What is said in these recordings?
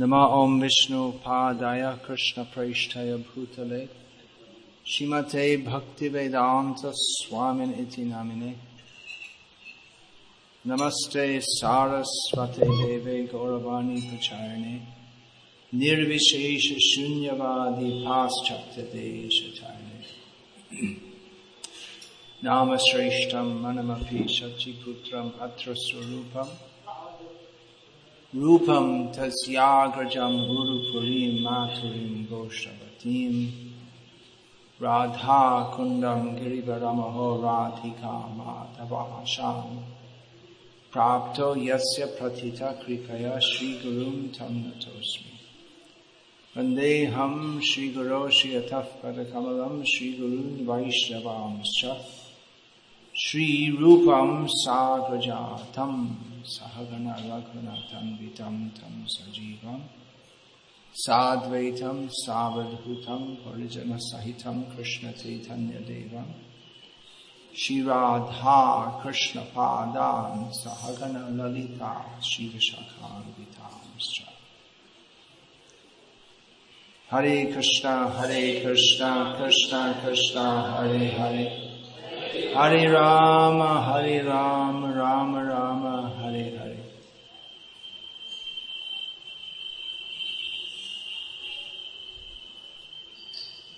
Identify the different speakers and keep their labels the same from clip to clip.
Speaker 1: नमा ओम विष्णु पादाय कृष्ण प्रेष्ठाय भूतले श्रीमते भक्ति वेदांत स्वामिन इति नामिने नमस्ते सारस्वते देवे गौरवाणी प्रचारिणे निर्विशेष शून्यवादी पाश्चात्य देश नाम श्रेष्ठम मनमपि शचिपुत्रम अत्र स्वरूपम रूपम तस्याग्रजम गुरुपुरीं माथुरीं गोष्ठवतीं राधा कुंडम गिरिवरमहो राधिका माधवाशां प्राप्तो यस्य प्रथिता कृपया श्रीगुरुं तं नतोऽस्मि वन्देऽहं श्रीगुरो श्रियतः पदकमलं श्रीगुरून् वैष्णवांश्च श्रीरूपं साग्रजातं सहगण रघुनाथन्वितं तं सजीवम् साद्वैतं सावधूतं परिजनसहितं कृष्णचैतन्यदेवम् श्रीराधा कृष्णपादान् सहगण ललिता श्रीविशाखान्वितांश्च हरे कृष्णा हरे कृष्णा कृष्णा कृष्णा, हरे हरे। हरे राम हरे राम राम राम हरे हरे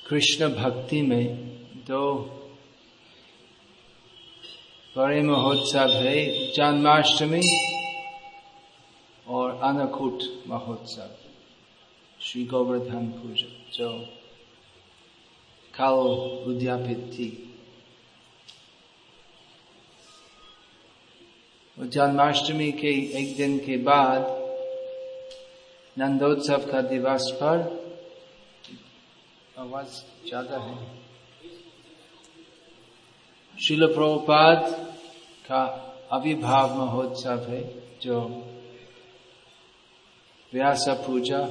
Speaker 1: कृष्ण भक्ति में दो बड़े महोत्सव है, जन्माष्टमी और अनकूट महोत्सव, श्री गोवर्धन पूजा, जो कल उद्यापित थी। जन्माष्टमी के एक दिन के बाद नंदोत्सव का दिवस पर आवाज़ ज़्यादा है। शिल प्रभुपाद का अविभाव महोत्सव है, जो व्यास पूजा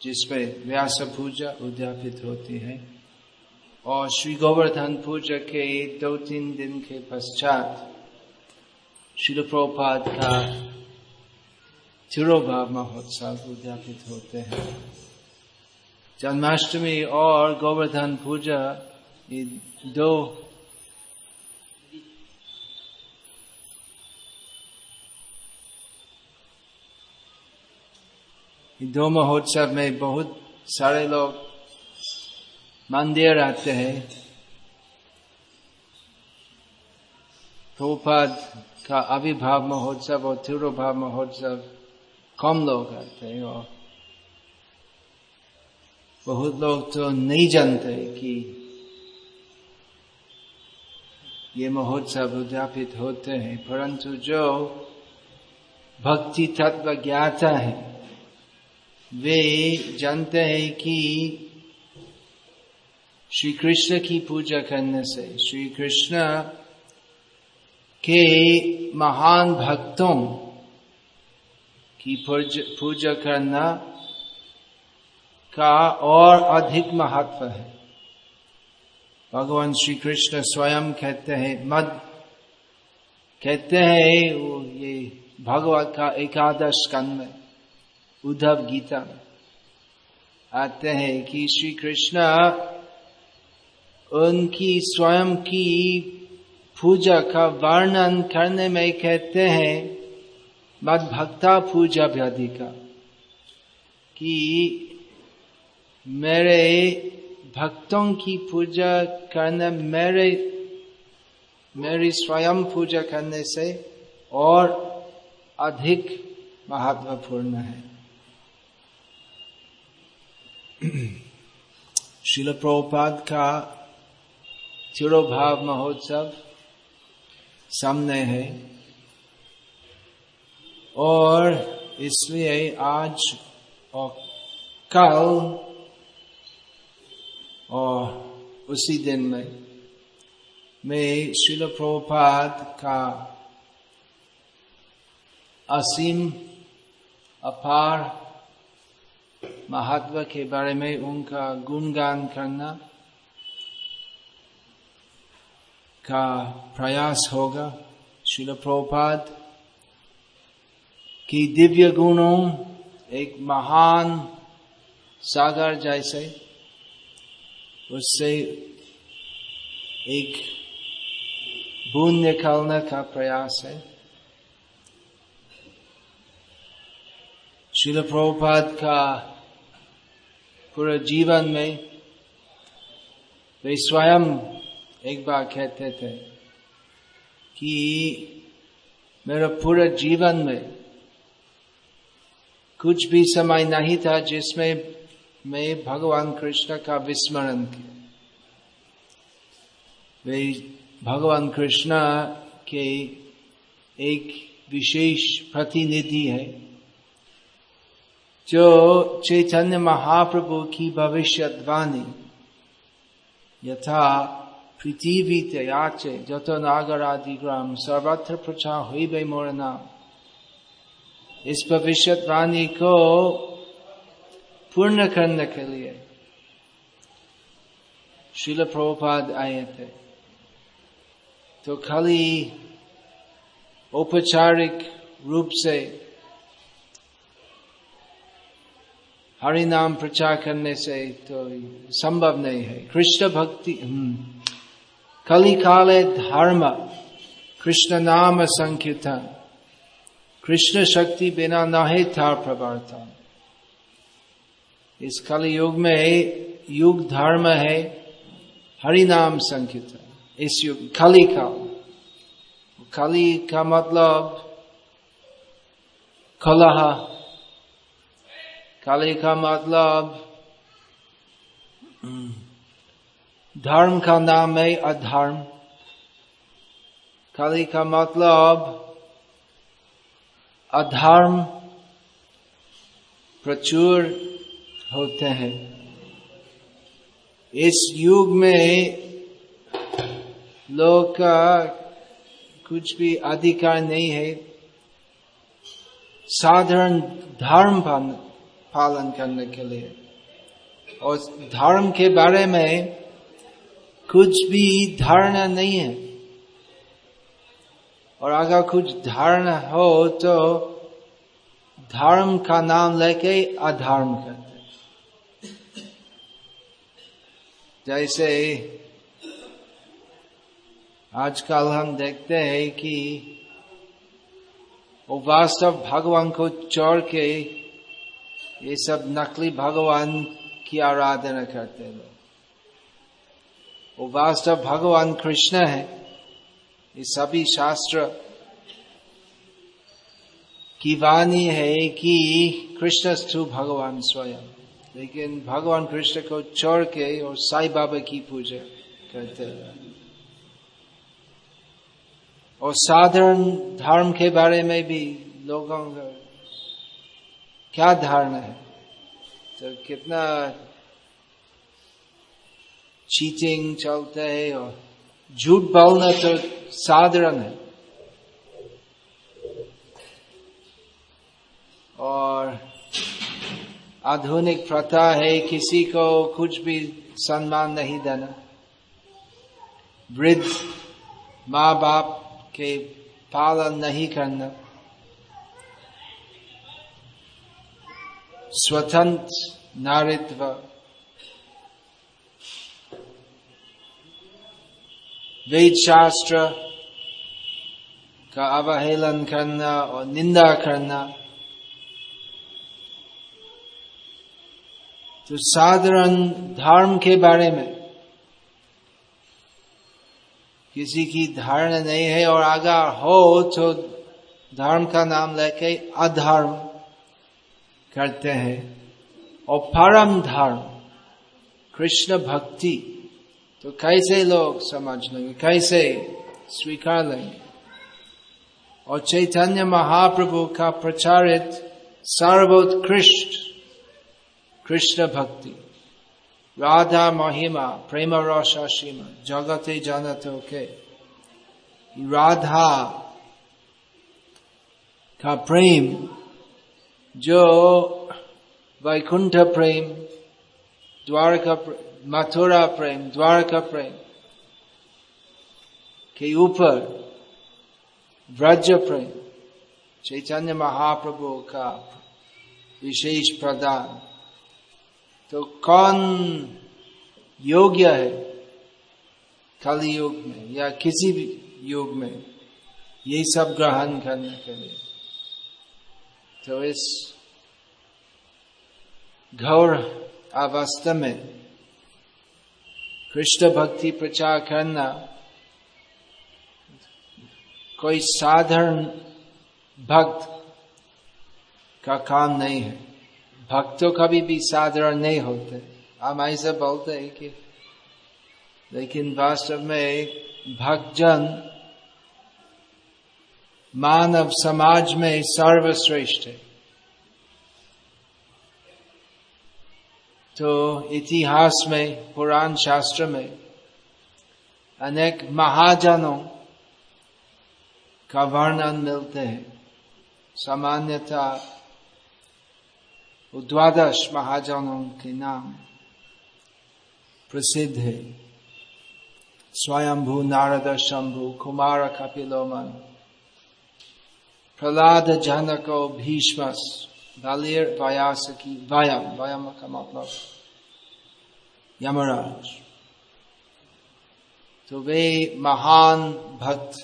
Speaker 1: जिसमें व्यास पूजा उद्यापित होती है। और श्री गोवर्धन पूजा के दो तीन दिन के पश्चात शिल प्रभुपाद का तिरोभाव महोत्सव उद्यापित होते हैं जन्माष्टमी और गोवर्धन पूजा ये दो दो महोत्सव में बहुत सारे लोग मंदिर आते हैं प्रभुपाद का अविभाव महोत्सव और तिरुभाव महोत्सव कम लोग आते हैं और बहुत लोग तो नहीं जानते कि ये महोत्सव उद्यापित होते हैं, परंतु जो भक्ति तत्व ज्ञाता है, वे जानते हैं कि श्री कृष्ण की पूजा करने से, श्री कृष्ण के महान भक्तों, की पूजा करना का और अधिक महत्व है। भगवान श्री कृष्ण स्वयं कहते हैं, मद, कहते हैं वो ये भगवत का एकादश स्कंद में उद्धव गीता में। आते हैं कि श्री कृष्ण उनकी स्वयं की पूजा का वर्णन करने में कहते हैं मद भक्ता पूजा व्याधि का, कि मेरे भक्तों की पूजा करना, मेरे, मेरी स्वयं पूजा करने से और अधिक महत्वपूर्ण है। शिल प्रभुपाद का तिरोभाव महोत्सव सामने है। और इसलिए आज और कल और उसी दिन में मैं शिल प्रभुपाद का असीम, अपार महत्व के बारे में उनका गुणगान करना का प्रयास होगा शिल प्रभुपाद, की दिव्य गुणों एक महान सागर जैसे, उससे एक बूंद निकालने का प्रयास है। शिल प्रभुपाद का पूरे जीवन में वे स्वयं एक बार कहते थे कि मेरा पूरा जीवन में कुछ भी समय नहीं था जिसमें मैं भगवान कृष्ण का विस्मरण किया। वे भगवान कृष्ण के एक विशेष प्रतिनिधि है, जो चैतन्य महाप्रभु की भविष्यवाणी यथा त्याचे जत नागर आदि ग्राम सर्वत्र प्रचार हुई बे मोर नाम इस भविष्यवाणी को पूर्ण करने के लिए शिल प्रभुपाद आए थे तो खाली औपचारिक रूप से हरि नाम प्रचार करने से तो संभव नहीं है कृष्ण भक्ति कली काले धर्म कृष्ण नाम संकीर्तन कृष्ण शक्ति बिना नहे था प्रवर्तन इस कल युग में युग धर्म है हरि नाम संकीर्तन, इस युग, कली काल कली का मतलब कलह। कली का मतलब धर्म का नाम है अधर्म कली का मतलब अधर्म प्रचुर होते हैं इस युग में लोग का कुछ भी अधिकार नहीं है साधारण धर्म पालन करने के लिए और धर्म के बारे में कुछ भी धारणा नहीं है। और अगर कुछ धारणा हो तो धर्म का नाम लेके अधर्म करते जैसे आजकल हम देखते हैं कि वो वास्तव भगवान को चोर के ये सब नकली भगवान की आराधना करते हैं। वो वास्तव भगवान कृष्ण है। ये सभी शास्त्र की वाणी है कि कृष्ण स्थु भगवान स्वयं। लेकिन भगवान कृष्ण को छोड़ के और साई बाबा की पूजा करते हैं। और साधारण धर्म के बारे में भी लोगों का क्या धारणा है? तो कितना चीटिंग चलता है और झूठ बोलना तो साधारण है और आधुनिक प्रथा है किसी को कुछ भी सम्मान नहीं देना वृद्ध माँ बाप के पालन नहीं करना स्वतंत्र नारित्व वेद शास्त्र का अवहेलन करना और निंदा करना तो साधारण धर्म के बारे में किसी की धारणा नहीं है और अगर हो तो धर्म का नाम लेके अधर्म करते हैं और परम धर्म कृष्ण भक्ति तो कैसे लोग समझ लेंगे? कैसे स्वीकार लेंगे? और चैतन्य महाप्रभु का प्रचारित सर्वोत्कृष्ट कृष्ण भक्ति, राधा महिमा, प्रेम रसा सीमा जगते जानते के राधा का प्रेम, जो वैकुंठ प्रेम, द्वारका मथुरा प्रेम द्वारका प्रेम के ऊपर व्रज प्रेम चैतन्य महाप्रभु का विशेष प्रदान तो कौन योग्य है कलि युग में या किसी भी युग में ये सब ग्रहण करने के लिए तो इस घोर अवस्था में कृष्ण भक्ति प्रचार करना, कोई साधारण भक्त का काम नहीं है। भक्तों कभी भी साधारण नहीं होते। हम ऐसे बोलते हैं कि, लेकिन वास्तव में भक्तजन मानव समाज में सर्वश्रेष्ठ है। तो इतिहास में, पुराण शास्त्र में, अनेक महाजनों का वर्णन मिलते हैं। सामान्यता द्वादश महाजनों के नाम प्रसिद्ध है। स्वयंभू, नारद, शंभु, कुमार, कपिलोमन, प्रहलाद, जनको भीष्म बलिर की वयम वयम का मतलब यमराज तो वे महान भक्त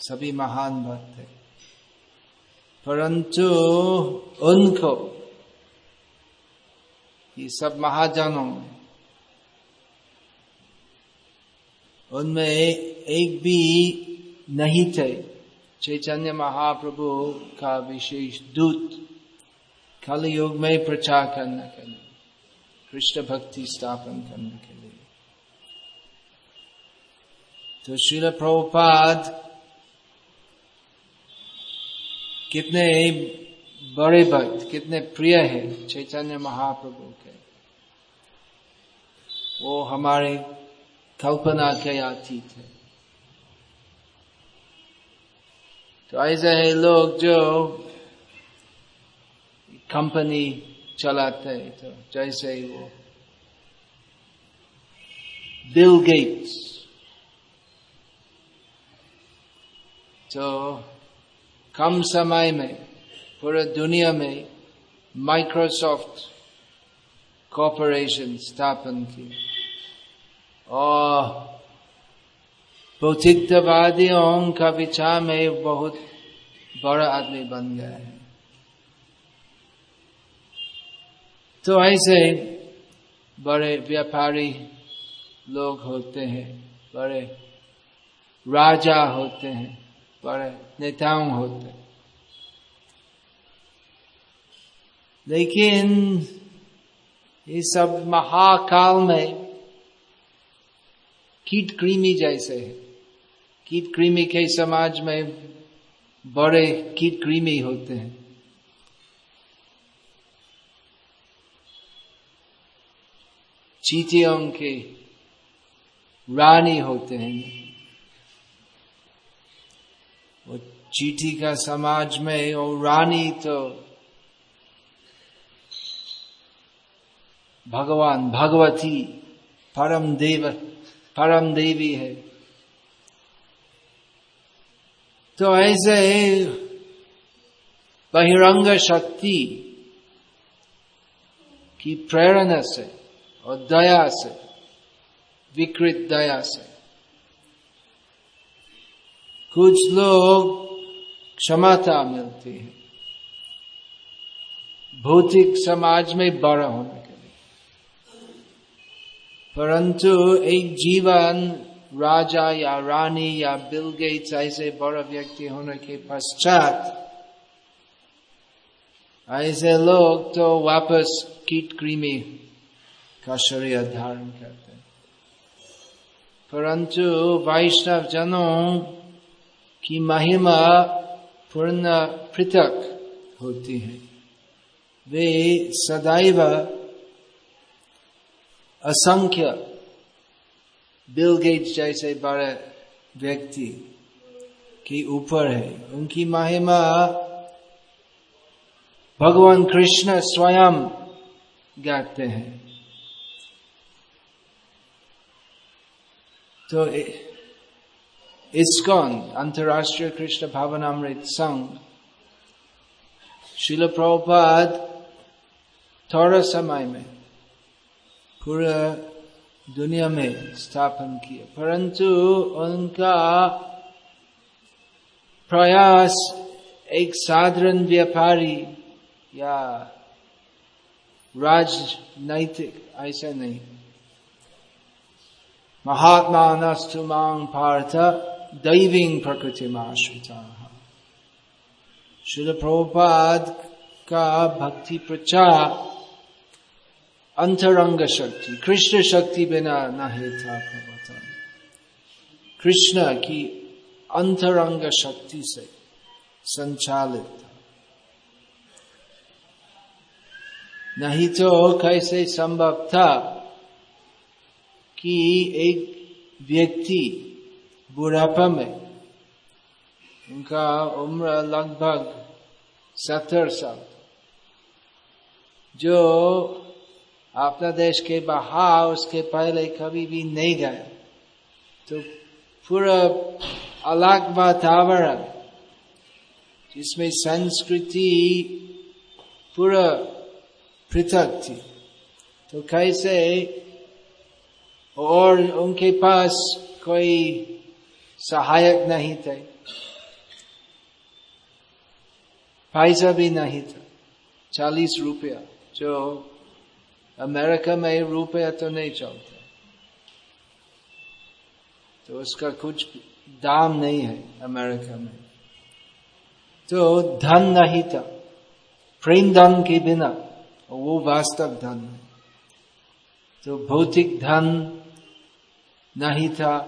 Speaker 1: सभी महान भक्त थे परंतु उनको ये सब महाजनों में उनमें एक भी नहीं थे चैतन्य महाप्रभु का विशेष दूत कल युग में प्रचार करने के लिए, कृष्ण भक्ति स्थापन करने के लिए। तो शिल प्रभुपाद कितने बड़े भक्त, कितने प्रिय है चैतन्य महाप्रभु के। वो हमारे कल्पना के अतीत है। तो ऐसे है लोग जो कंपनी चलाते तो जैसे ही वो बिल गेट्स तो कम समय में पूरे दुनिया में माइक्रोसॉफ्ट कॉरपोरेशन स्थापन की और भौतिकवादियों का विचार में बहुत बड़ा आदमी बन गया है। तो ऐसे बड़े व्यापारी लोग होते हैं, बड़े राजा होते हैं, बड़े नेताओं होते हैं। लेकिन ये सब महाकाल में कीट कृमि जैसे है। कीट कृमि के समाज में बड़े कीट कृमि होते हैं। चीटियों के रानी होते हैं। वो चीटी का समाज में और रानी तो भगवान, भगवती, परम देव, परम देवी है। तो ऐसे बहिरंग शक्ति की प्रेरणा से और दया से, विकृत दया से। कुछ लोग क्षमता मिलती है, भौतिक समाज में बड़ा होने के लिए। परंतु एक जीवन राजा या रानी या बिल गेट्स ऐसे बड़ा व्यक्ति होने के पश्चात, ऐसे लोग तो वापस कीट कृमि का शरीर धारण करते परंतु वैष्णव जनों की महिमा पूर्ण पृथक होती है। वे सदैव असंख्य, बिल गेट्स जैसे बड़े व्यक्ति के ऊपर है। उनकी महिमा भगवान कृष्ण स्वयं गाते हैं। तो इसकॉन, अंतर्राष्ट्रीय कृष्ण भावनामृत संघ। शिल प्रभुपाद थोड़ा समय में पूरा दुनिया में स्थापन किया परंतु उनका प्रयास एक साधारण व्यापारी या राजनैतिक, ऐसा नहीं। महात्मा नस्तु मांग पार्थ प्रकृति आश्रिता शुद्ध प्रभुपाद का भक्ति प्रचार अंतरंग शक्ति कृष्ण शक्ति बिना नहीं था प्रवर्तन कृष्ण की अंतरंग शक्ति से संचालित था नहीं तो कैसे संभव था कि एक व्यक्ति बुढ़ापा में उनका उम्र लगभग सत्तर साल, जो अपना देश के बाहर उसके पहले कभी भी नहीं गया तो पूरा अलग वातावरण, जिसमें संस्कृति पूरा पृथक थी। तो कैसे और उनके पास कोई सहायक नहीं थे। पैसा भी नहीं था। चालीस रुपया, जो अमेरिका में रुपया तो नहीं चलता। तो उसका कुछ दाम नहीं है अमेरिका में। तो धन नहीं था। प्रेम धन के बिना वो वास्तव धन है। तो भौतिक धन नहीं था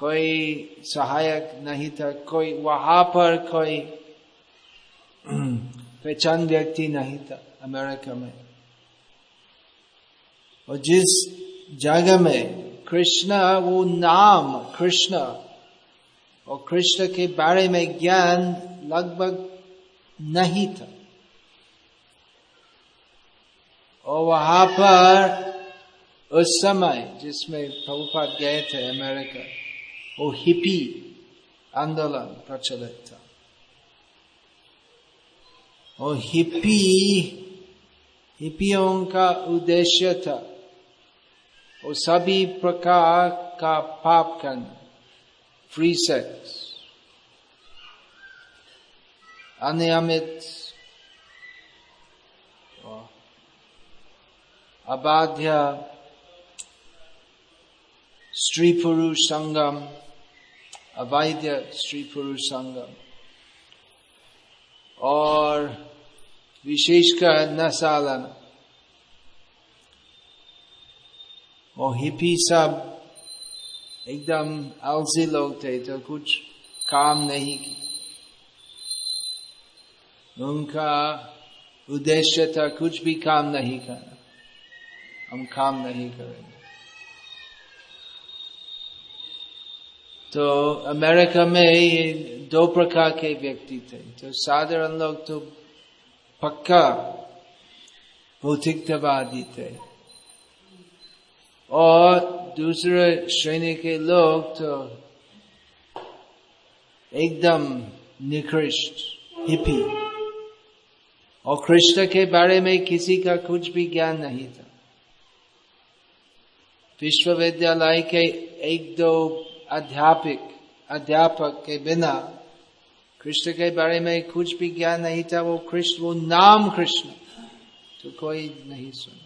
Speaker 1: कोई सहायक नहीं था कोई वहाँ पर कोई पहचान व्यक्ति नहीं था अमेरिका में। और जिस जगह में कृष्ण, वो नाम कृष्ण, और कृष्ण के बारे में ज्ञान लगभग नहीं था और वहाँ पर उस समय जिसमें प्रभुपाद गए थे अमेरिका, वो हिपी आंदोलन प्रचलित था। और हिपी, हिपियों का उद्देश्य था वो सभी प्रकार का पाप करना फ्री सेक्स अनियमित अबाध्य स्त्री पुरुष संगम अवैध स्त्री पुरुष संगम और विशेषकर नसालन और हिपी सब एकदम आलसी लोग थे तो कुछ काम नहीं की उनका उद्देश्य था कुछ भी काम नहीं करना हम काम नहीं करेंगे तो अमेरिका में ये दो प्रकार के व्यक्ति थे। तो साधारण लोग तो पक्का भौतिकतावादी थे। और दूसरे श्रेणी के लोग तो एकदम निकृष्ट हिपी और कृष्ण के बारे में किसी का कुछ भी ज्ञान नहीं था। विश्वविद्यालय के एक दो अध्यापक अध्यापक के बिना कृष्ण के बारे में कुछ भी ज्ञान नहीं था, वो कृष्ण, वो नाम कृष्ण। तो कोई नहीं सुना।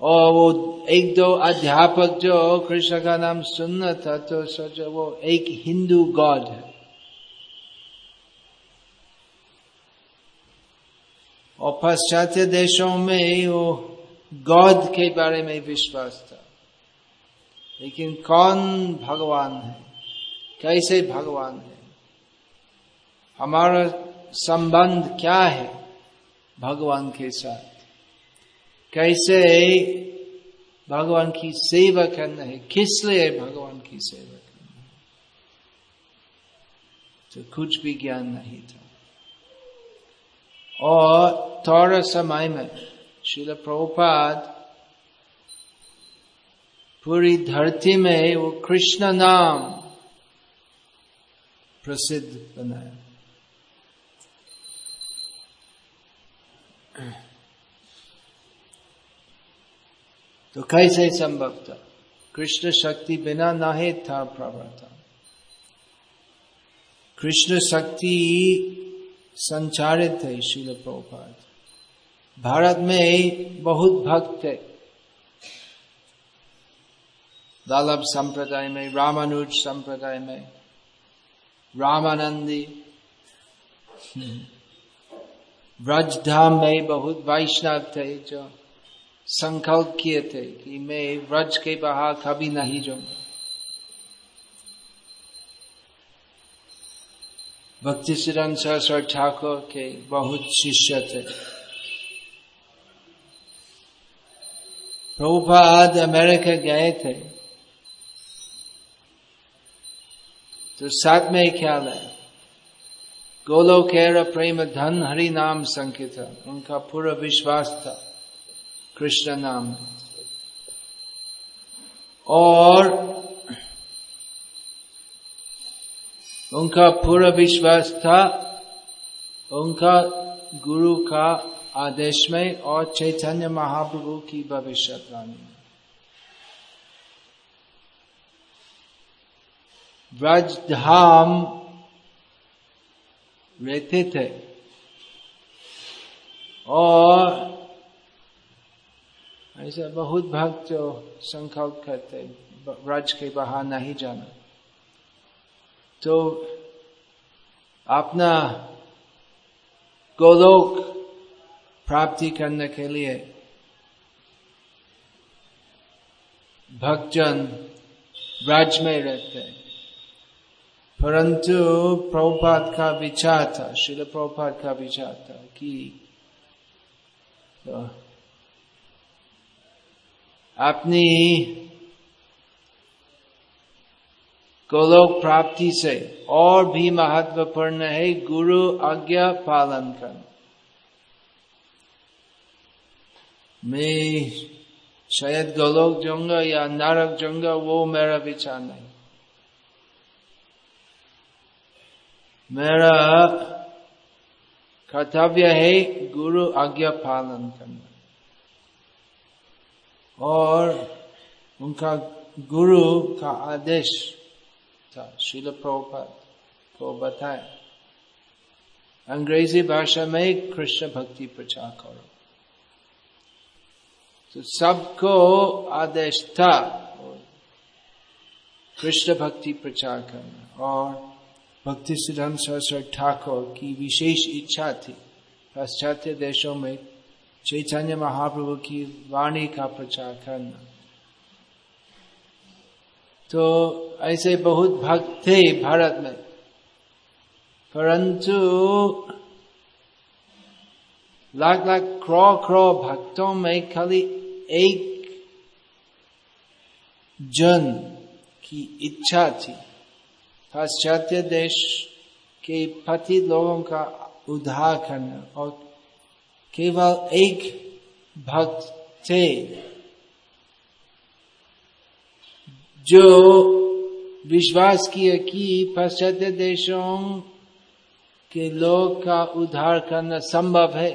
Speaker 1: और वो एक दो अध्यापक जो कृष्ण का नाम सुनना था तो सोचो वो एक हिंदू गॉड है। और पाश्चात्य देशों में वो गॉड के बारे में विश्वास था। लेकिन कौन भगवान है? कैसे भगवान है? हमारा संबंध क्या है भगवान के साथ? कैसे भगवान की सेवा करना है? किस लिए भगवान की सेवा करना है? तो कुछ भी ज्ञान नहीं था। और थोड़ा समय में शिल प्रभुपाद पूरी धरती में वो कृष्ण नाम प्रसिद्ध बनाया तो कैसे संभव था? कृष्ण शक्ति बिना नाहे था प्रवर्तन कृष्ण शक्ति संचारित थे शिल प्रभुपाद। भारत में बहुत भक्त थे। वल्लभ संप्रदाय में, रामानुज संप्रदाय में, रामानंदी ब्रज धाम में बहुत वैष्णव थे जो संकल्प किए थे कि मैं व्रज के बाहर कभी नहीं जाऊँगा। भक्ति सिरन सरस्वर ठाकुर के बहुत शिष्य थे। प्रभुपाद अमेरिका गए थे। तो साथ में ही ख्याल है। गोलो खेर प्रेम धन हरि नाम संकित उनका पूरा विश्वास था। कृष्ण नाम। और उनका पूरा विश्वास था। उनका गुरु का आदेश में और चैतन्य महाप्रभु की भविष्यवाणी। ब्रज धाम रहते थे और ऐसा बहुत भक्त जो संकल्प करते ब्रज के बाहर नहीं जाना। तो अपना गोलोक प्राप्ति करने के लिए। भक्तजन ब्रज में रहते परंतु प्रभुपाद का विचार था शिल प्रभुपाद का विचार था कि तो अपनी गोलोक प्राप्ति से और भी महत्वपूर्ण है गुरु आज्ञा पालन करना। मैं शायद गोलोक जाऊँगा या नरक जाऊँगा वो मेरा विचार नहीं। मेरा कर्तव्य है गुरु आज्ञा पालन करना। और उनका गुरु का आदेश था शिल प्रभुपाद को बताए। अंग्रेज़ी भाषा में कृष्ण भक्ति प्रचार करो। तो सबको आदेश था। कृष्ण भक्ति प्रचार करना और भक्ति सिद्धांत सरस्वती ठाकुर की विशेष इच्छा थी। पाश्चात्य देशों में चैतन्य महाप्रभु की वाणी का प्रचार करना। तो ऐसे बहुत भक्त थे भारत में। परंतु लाख लाख क्रो क्रो भक्तों में खाली एक जन की इच्छा थी पाश्चात्य देश के पति लोगों का उद्धार करना और केवल एक भक्त थे जो विश्वास किया कि पाश्चात्य देशों के लोग का उद्धार करना संभव है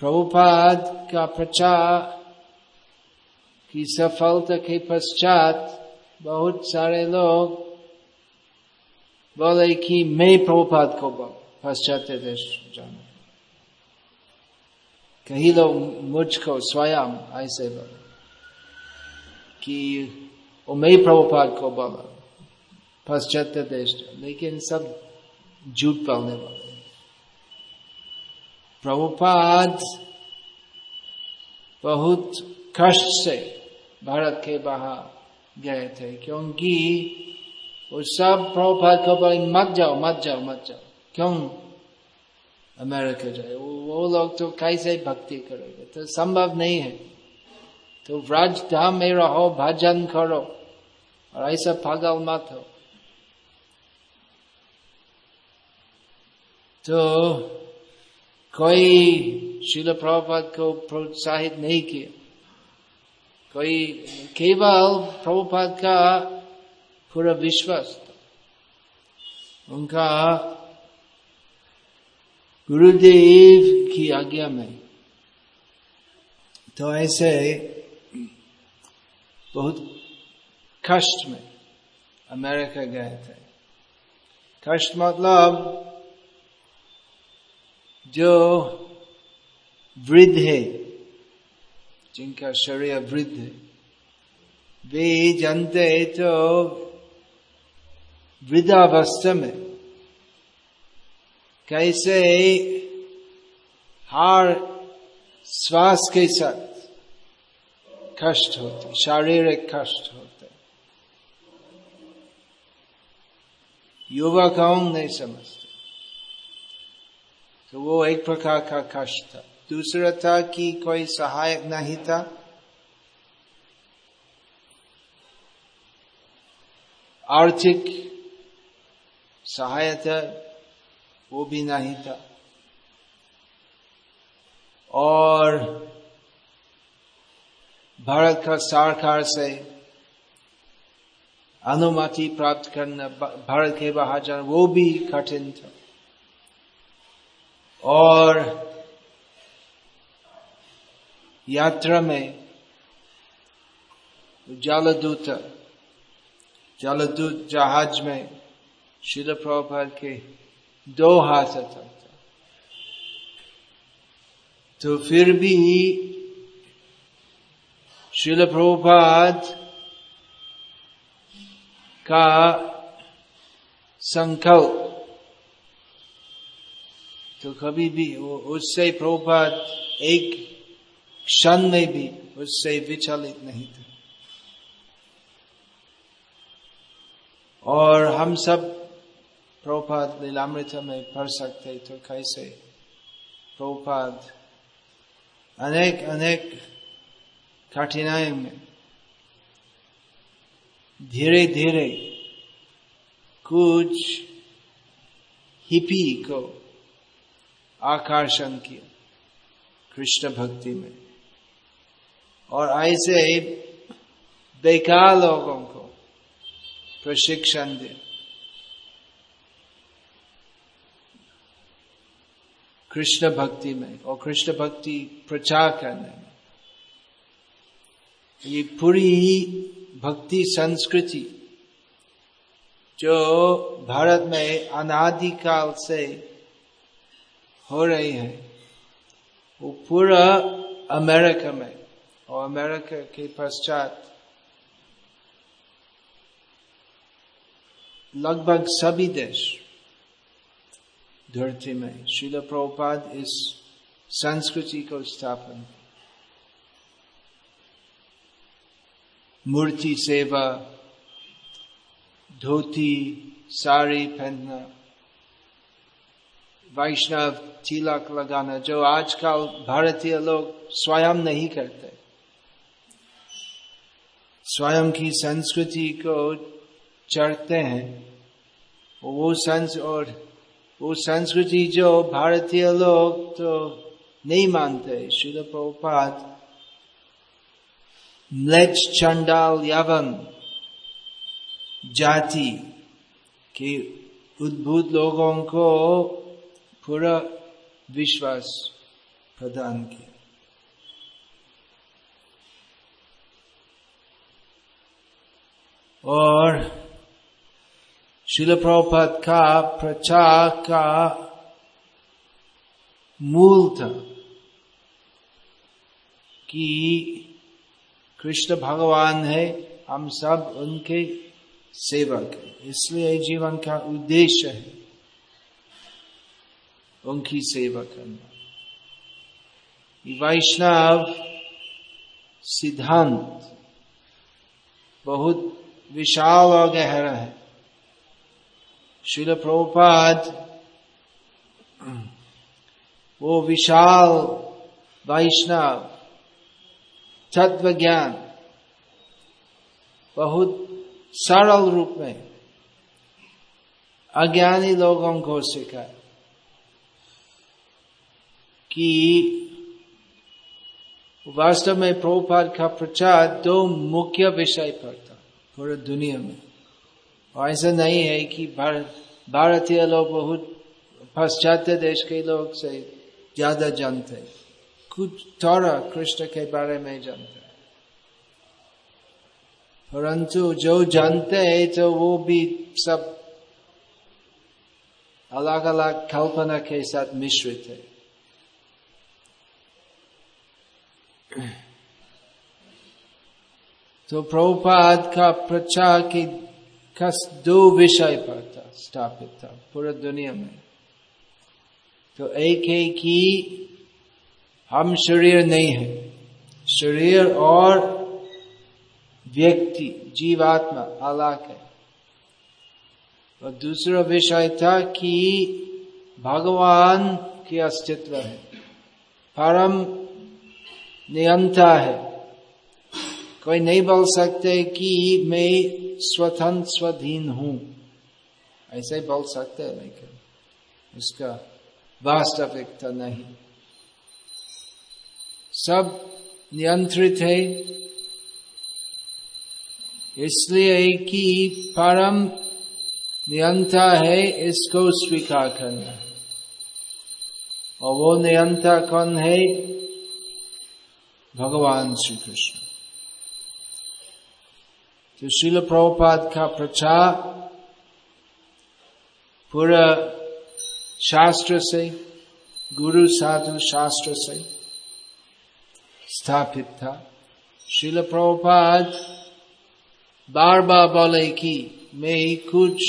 Speaker 1: प्रभुपाद का प्रचार की सफलता के पश्चात बहुत सारे लोग बोले कि मैं प्रभुपाद को पाश्चात्य देश जाना कहीं लोग मुझको स्वयं ऐसे बोले कि वो मैं प्रभुपाद को बोला पाश्चात्य देश लेकिन सब झूठ बोलने वाले प्रभुपाद बहुत कष्ट से भारत के बाहर गए थे क्योंकि वो सब प्रभुपाद को बोले मत जाओ मत जाओ मत जाओ। क्यों? अमेरिका जाए। वो, वो लोग तो कैसे भक्ति करेंगे? तो संभव नहीं है। तो व्रज धाम में रहो भजन करो और ऐसा पागल मत हो। तो कोई शिल प्रभुपाद को प्रोत्साहित नहीं किया। कोई केवल प्रभुपाद का पूरा विश्वास उनका गुरुदेव की आज्ञा में। तो ऐसे बहुत कष्ट में अमेरिका गए थे। कष्ट मतलब जो वृद्ध है, जिनका शरीर वृद्ध है, वे जानते तो वृद्धावस्था में कैसे हर श्वास के साथ कष्ट होते, शारीरिक कष्ट होते। युवा कौन नहीं समझते तो वो एक प्रकार का कष्ट था। दूसरा था कि कोई सहायक नहीं था। आर्थिक सहायता वो भी नहीं था। और भारत का सरकार से अनुमति प्राप्त करना, भारत के बाहर जाना वो भी कठिन था। और यात्रा में जालदूत, जलदूत जहाज़ में शिल प्रभुपाद के दो हाथ था। तो फिर भी शिल प्रभुपाद का संकल्प तो कभी भी उससे प्रभुपाद एक क्षण में भी उससे विचलित नहीं थे। और हम सब प्रभुपाद लीलामृत में पढ़ सकते तो कैसे प्रभुपाद अनेक अनेक कठिनाई में धीरे धीरे कुछ हिपी को आकर्षण किया कृष्ण भक्ति में। और ऐसे ही बेकार लोगों को प्रशिक्षण दे कृष्ण भक्ति में और कृष्ण भक्ति प्रचार करने में। ये पूरी भक्ति संस्कृति जो भारत में अनादिकाल से हो रही है। वो पूरा अमेरिका में और अमेरिका के पश्चात लगभग सभी देश धरती में शिल प्रभुपाद इस संस्कृति को स्थापन मूर्ति सेवा, धोती, साड़ी पहनना वैष्णव, तिलक लगाना, जो आजकल भारतीय लोग स्वयं नहीं करते। स्वयं की संस्कृति को चढ़ते हैं। वो संस, और वो संस्कृति जो भारतीय लोग तो नहीं मानते। शिल म्लेच चंडाल यवन जाति के उद्भूत लोगों को पूरा विश्वास प्रदान किया। और शिल प्रभुपद का प्रचार का मूल था कि कृष्ण भगवान है, हम सब उनके सेवक है। इसलिए जीवन का उद्देश्य है। उनकी सेवा करना। वैष्णव सिद्धांत बहुत विशाल और गहरा है। शिल प्रभुपाद, वो विशाल वैष्णव तत्व ज्ञान बहुत सरल रूप में अज्ञानी लोगों को सिखाए। कि वास्तव में प्रभुपाद का प्रचार दो मुख्य विषय पर था पूरे दुनिया में। और ऐसा नहीं है कि भारत, भारतीय लोग बहुत पाश्चात्य देश के लोग से ज़्यादा जानते हैं। कुछ थोड़ा कृष्ण के बारे में जानते हैं। परंतु जो जानते हैं तो वो भी सब अलग अलग कल्पना के साथ मिश्रित है। तो प्रभुपाद का प्रचार की कस दो विषय पर था, स्थापित था, पूरा दुनिया में। तो एक है कि हम शरीर नहीं है। शरीर और व्यक्ति, जीवात्मा अलग है। और दूसरा विषय था कि भगवान के अस्तित्व है। परम नियंता है। कोई नहीं बोल सकते कि मैं स्वतंत्र स्वधीन हूँ। ऐसे ही बोल सकते हैं, लेकिन इसका वास्तविकता नहीं। सब नियंत्रित है, इसलिए कि परम नियंता है, इसको स्वीकार करना और वो नियंता कौन है? भगवान श्री कृष्ण तो शिल प्रभुपाद का प्रचार पूरा शास्त्र से, गुरु साधु शास्त्र से स्थापित था। शिल प्रभुपाद बार बार बोले कि मैं कुछ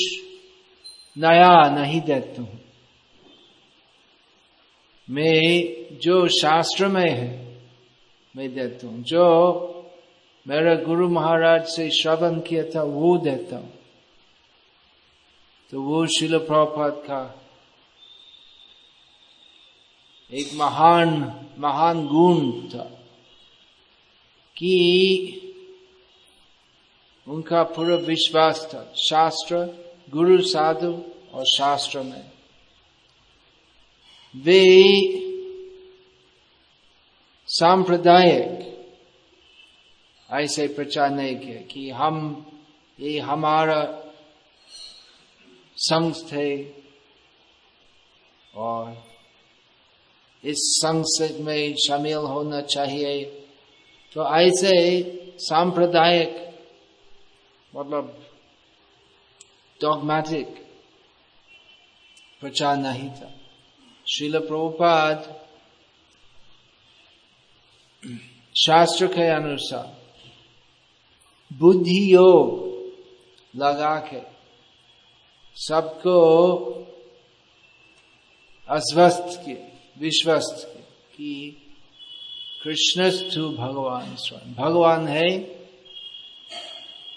Speaker 1: नया नहीं देता हूँ। मैं जो शास्त्र में है मैं देता हूँ जो मेरा गुरु महाराज से श्रवण किया था वो देता हूँ तो वो शिल प्रपात का एक महान महान गुण था कि उनका पूरा विश्वास था शास्त्र गुरु साधु और शास्त्र में वे सांप्रदायिक। ऐसे प्रचार नहीं किए कि हम, ये हमारा संघ थे और इस संसद में शामिल होना चाहिए। तो ऐसे सांप्रदायिक मतलब डॉगमेटिक प्रचार नहीं था। शिल प्रभुपाद शास्त्र के अनुसार बुद्धि योग लगा के सबको अस्वस्थ के विश्वस्त के कि कृष्णस्थु भगवान स्वयं। भगवान है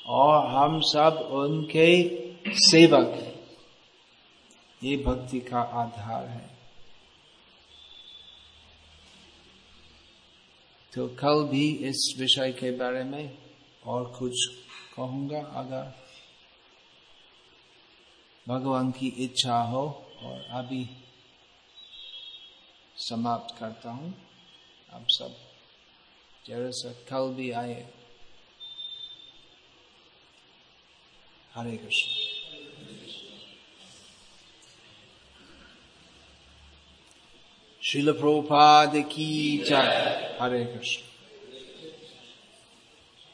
Speaker 1: और हम सब उनके सेवक हैं। ये भक्ति का आधार है। तो कल भी इस विषय के बारे में और कुछ कहूँगा। अगर भगवान की इच्छा हो और अभी समाप्त करता हूँ, आप सब जरा कल भी आए। हरे कृष्ण। शिल प्रोपाद की जय हरे कृष्ण